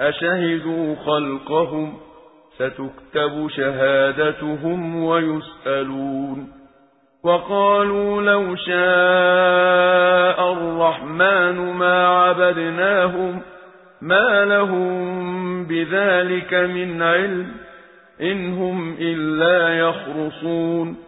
أشهدوا خلقهم؟ ستكتب شهادتهم ويسألون. وقالوا لو شاء الرحمن ما عبدناهم ما لهم بذلك من علم إنهم إلا يخرصون.